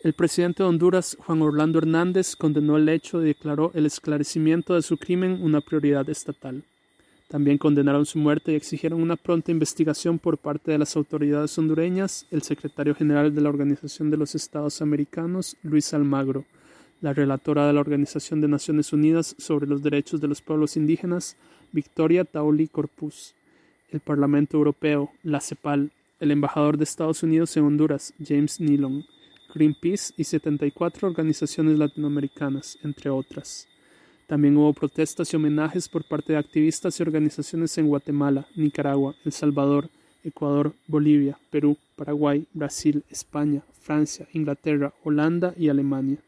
El presidente de Honduras, Juan Orlando Hernández, condenó el hecho y declaró el esclarecimiento de su crimen una prioridad estatal. También condenaron su muerte y exigieron una pronta investigación por parte de las autoridades hondureñas, el secretario general de la Organización de los Estados Americanos, Luis Almagro, la relatora de la Organización de Naciones Unidas sobre los Derechos de los Pueblos Indígenas, Victoria Tauli Corpus, el Parlamento Europeo, la CEPAL, el embajador de Estados Unidos en Honduras, James Nilon, Greenpeace y 74 organizaciones latinoamericanas, entre otras. También hubo protestas y homenajes por parte de activistas y organizaciones en Guatemala, Nicaragua, El Salvador, Ecuador, Bolivia, Perú, Paraguay, Brasil, España, Francia, Inglaterra, Holanda y Alemania.